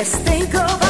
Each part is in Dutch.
Let's think about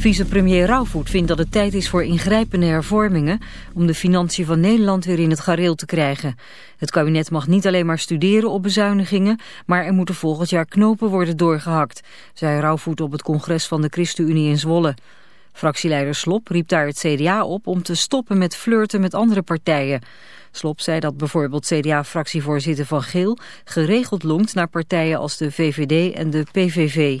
Vicepremier Rauwvoet vindt dat het tijd is voor ingrijpende hervormingen... om de financiën van Nederland weer in het gareel te krijgen. Het kabinet mag niet alleen maar studeren op bezuinigingen... maar er moeten volgend jaar knopen worden doorgehakt... zei Rauwvoet op het congres van de ChristenUnie in Zwolle. Fractieleider Slop riep daar het CDA op om te stoppen met flirten met andere partijen. Slop zei dat bijvoorbeeld CDA-fractievoorzitter Van Geel... geregeld longt naar partijen als de VVD en de PVV.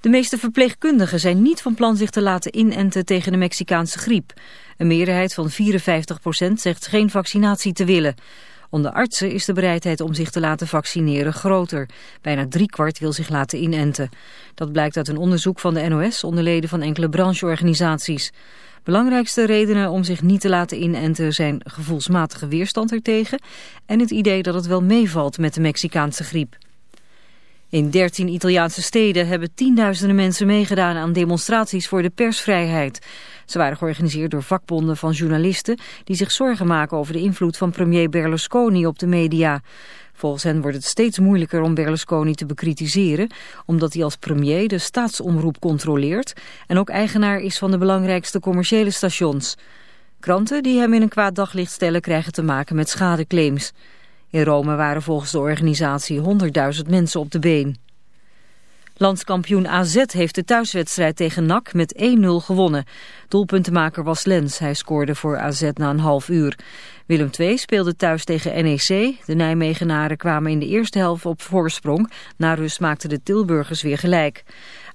De meeste verpleegkundigen zijn niet van plan zich te laten inenten tegen de Mexicaanse griep. Een meerderheid van 54% zegt geen vaccinatie te willen. Onder artsen is de bereidheid om zich te laten vaccineren groter. Bijna driekwart wil zich laten inenten. Dat blijkt uit een onderzoek van de NOS onder leden van enkele brancheorganisaties. Belangrijkste redenen om zich niet te laten inenten zijn gevoelsmatige weerstand ertegen... en het idee dat het wel meevalt met de Mexicaanse griep. In dertien Italiaanse steden hebben tienduizenden mensen meegedaan aan demonstraties voor de persvrijheid. Ze waren georganiseerd door vakbonden van journalisten die zich zorgen maken over de invloed van premier Berlusconi op de media. Volgens hen wordt het steeds moeilijker om Berlusconi te bekritiseren, omdat hij als premier de staatsomroep controleert en ook eigenaar is van de belangrijkste commerciële stations. Kranten die hem in een kwaad daglicht stellen krijgen te maken met schadeclaims. In Rome waren volgens de organisatie 100.000 mensen op de been. Landskampioen AZ heeft de thuiswedstrijd tegen NAC met 1-0 gewonnen. Doelpuntenmaker was Lens. Hij scoorde voor AZ na een half uur. Willem II speelde thuis tegen NEC. De Nijmegenaren kwamen in de eerste helft op voorsprong. Na rust maakten de Tilburgers weer gelijk.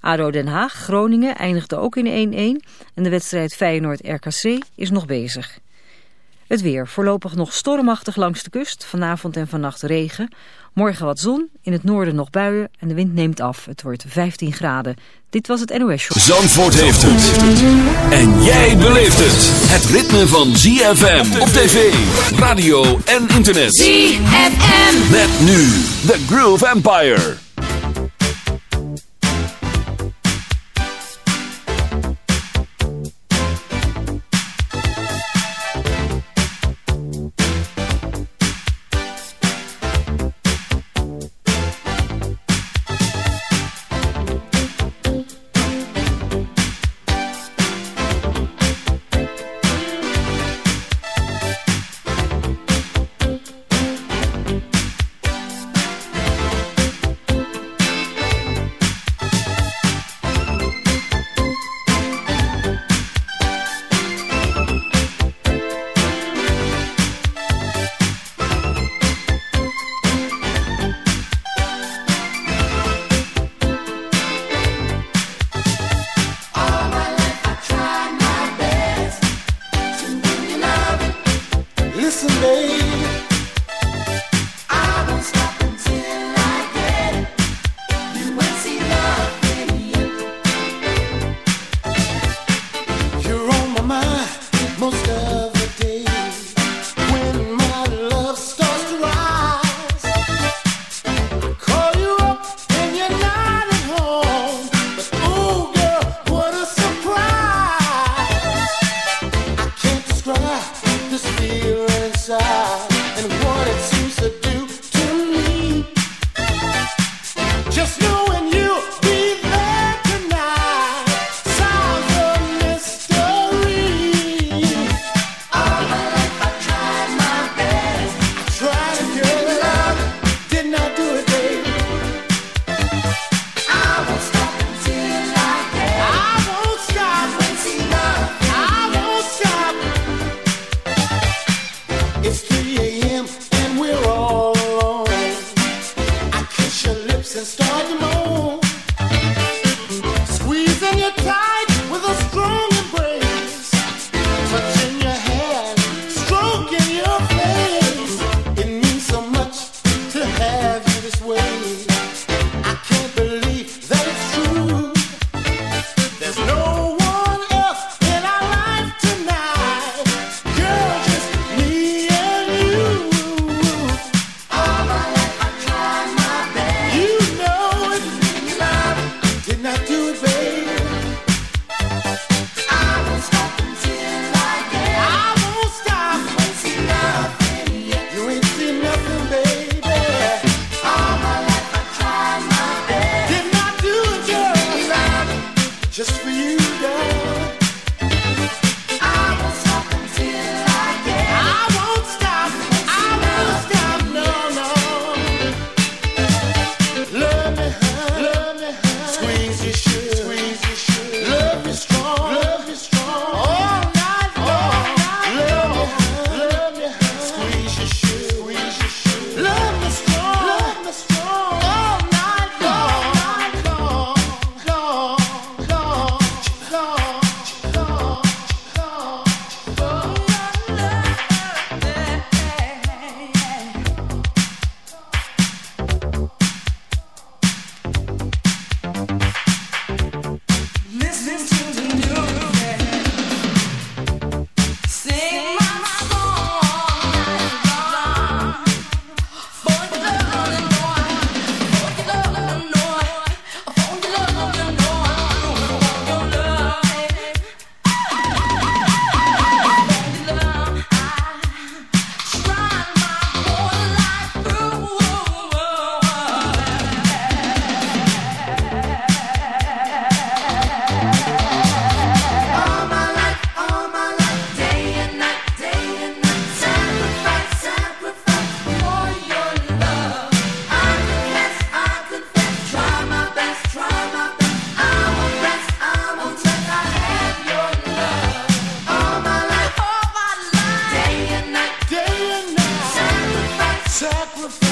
ADO Den Haag, Groningen eindigde ook in 1-1. En de wedstrijd Feyenoord-RKC is nog bezig. Het weer voorlopig nog stormachtig langs de kust. Vanavond en vannacht regen. Morgen wat zon, in het noorden nog buien en de wind neemt af. Het wordt 15 graden. Dit was het NOS Show. Zandvoort heeft het. En jij beleeft het. Het ritme van ZFM op tv, radio en internet. ZFM. Met nu The Groove Empire. Sacrifice.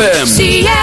ZFM.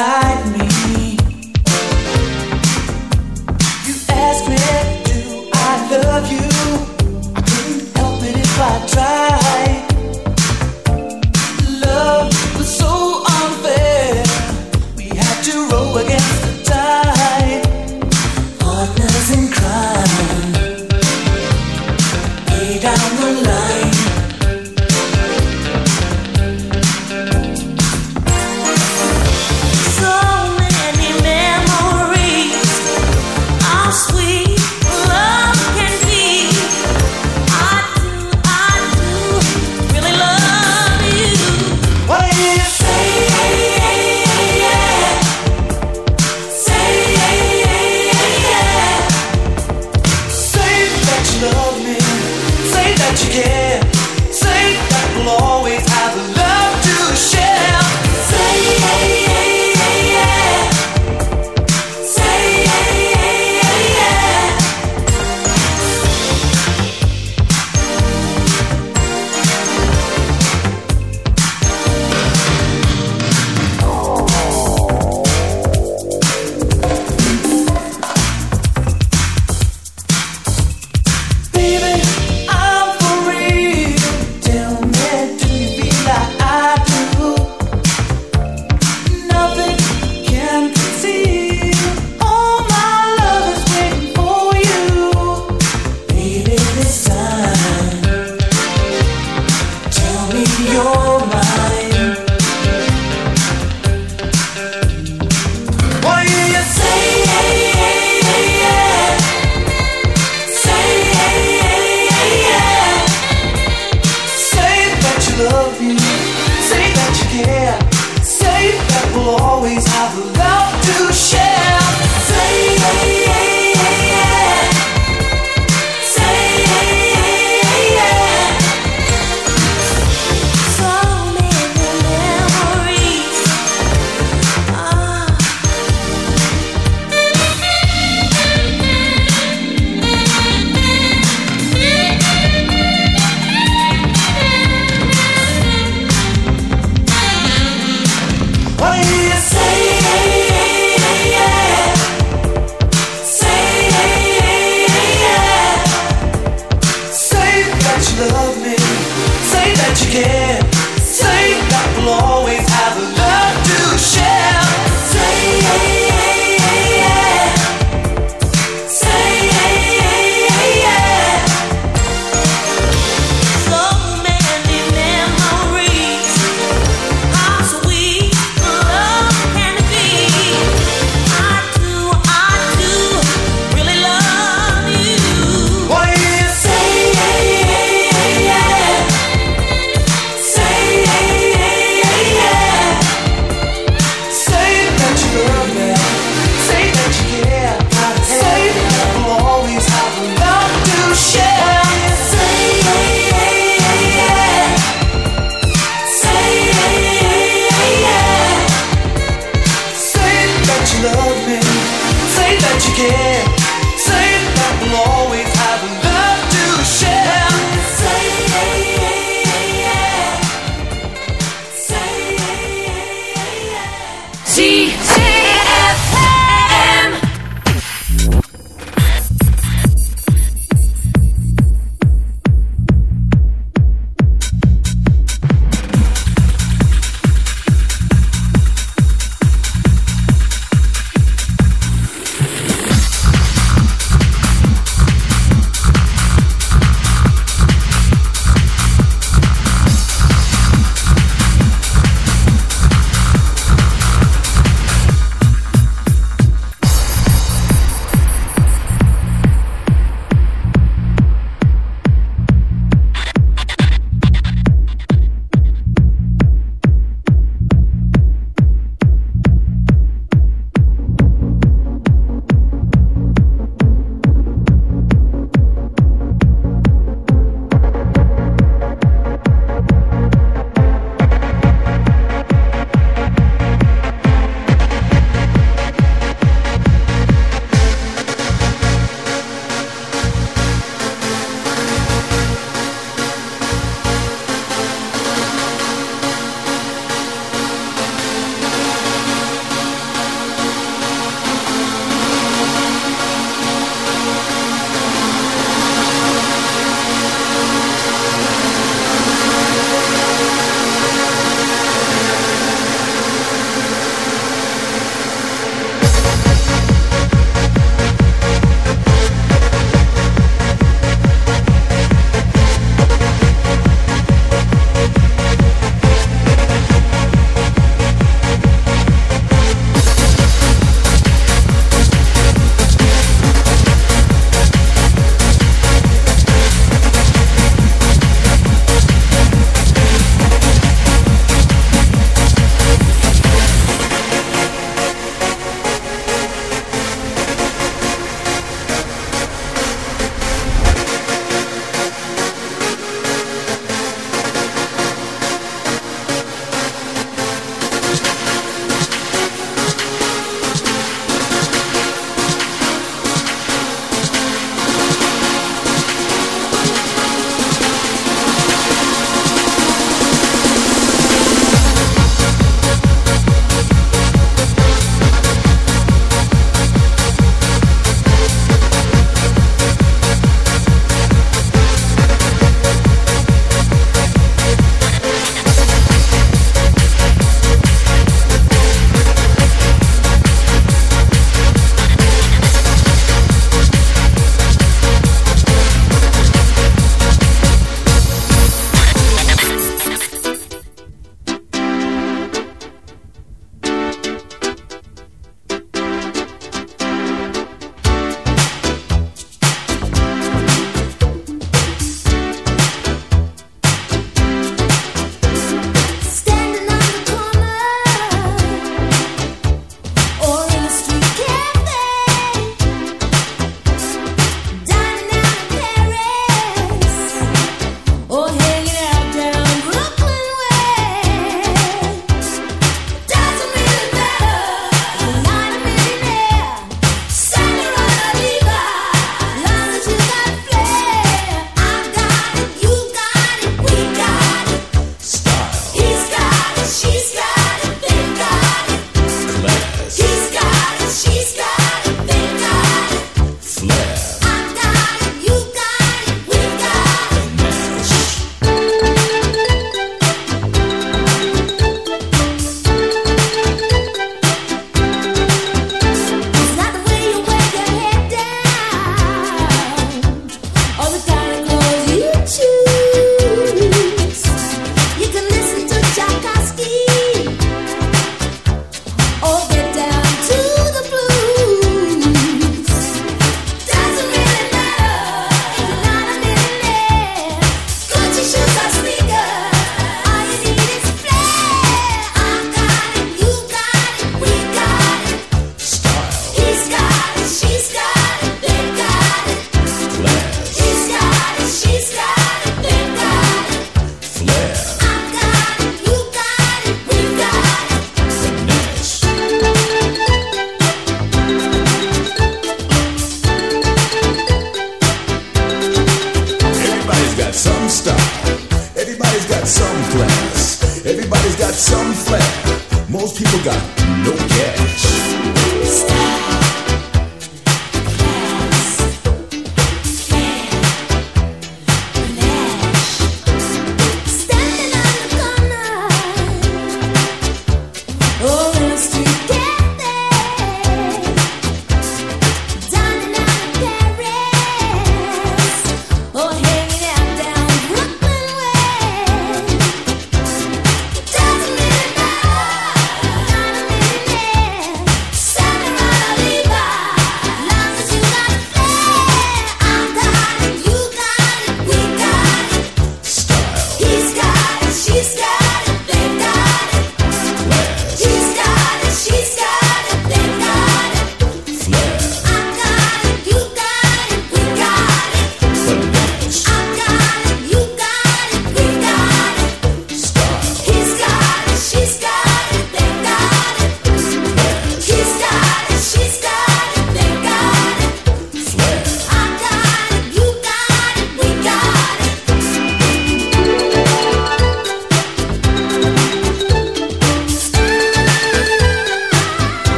side.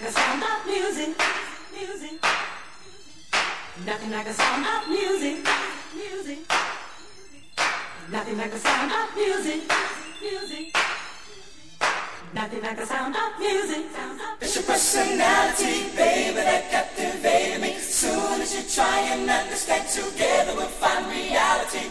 Like a sound of music, music. Nothing like a sound of music, music. Nothing like the sound of music, music. Nothing like the sound of music. It's your personality, baby, that captivated me. Soon as you try and understand, together we'll find reality.